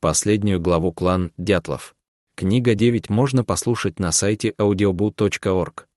Последнюю главу «Клан Дятлов». Книга 9 можно послушать на сайте audiobu.org.